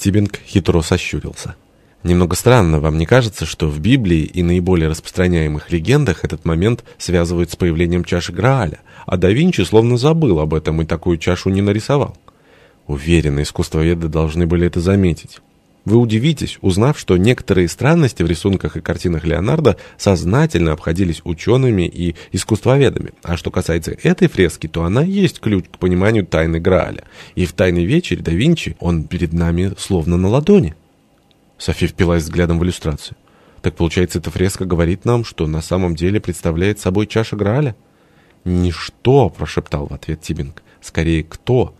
Тибинг хитро сощурился. Немного странно, вам не кажется, что в Библии и наиболее распространяемых легендах этот момент связывают с появлением чаши Грааля, а да Винчи словно забыл об этом и такую чашу не нарисовал? Уверенно, искусствоведы должны были это заметить. Вы удивитесь, узнав, что некоторые странности в рисунках и картинах Леонардо сознательно обходились учеными и искусствоведами. А что касается этой фрески, то она есть ключ к пониманию тайны Грааля. И в «Тайной вечере» да Винчи он перед нами словно на ладони. Софи впилась взглядом в иллюстрацию. Так получается, эта фреска говорит нам, что на самом деле представляет собой чаша Грааля? «Ничто», — прошептал в ответ Тибинг, — «скорее кто?»